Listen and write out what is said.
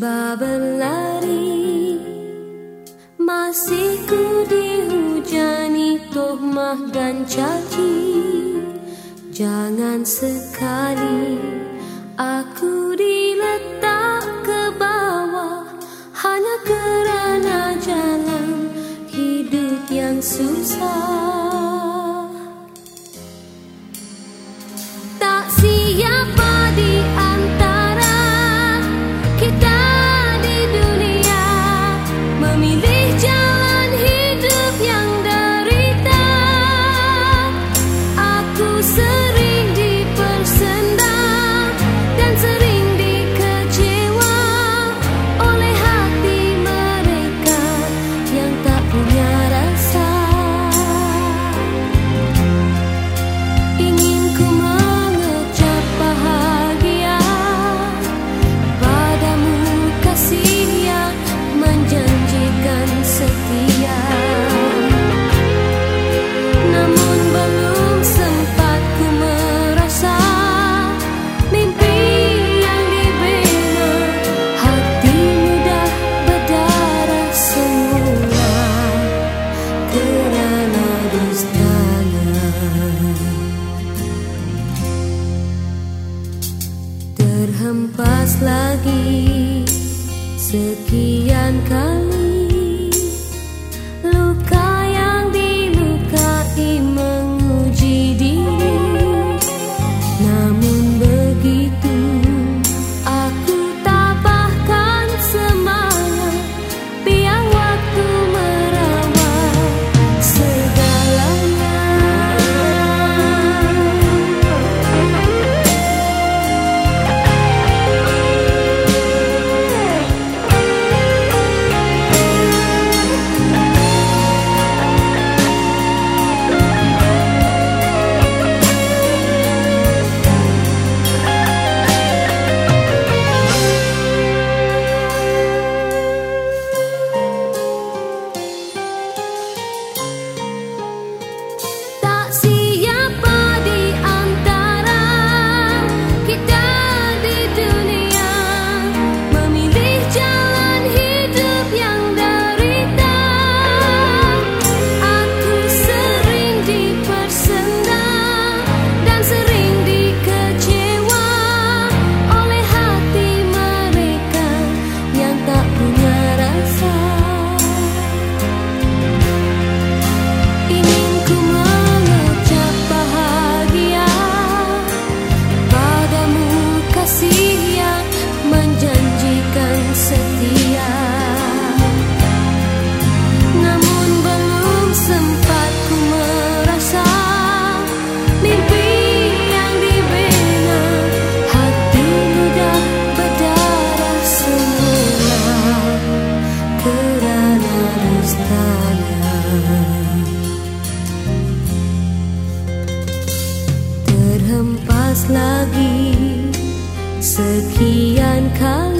Cuba berlari. Masih ku dihujani tohmah dan caci. Jangan sekali aku diletak ke bawah. Hanya kerana jalan hidup yang susah me this lagi. Sekian kali sekian kali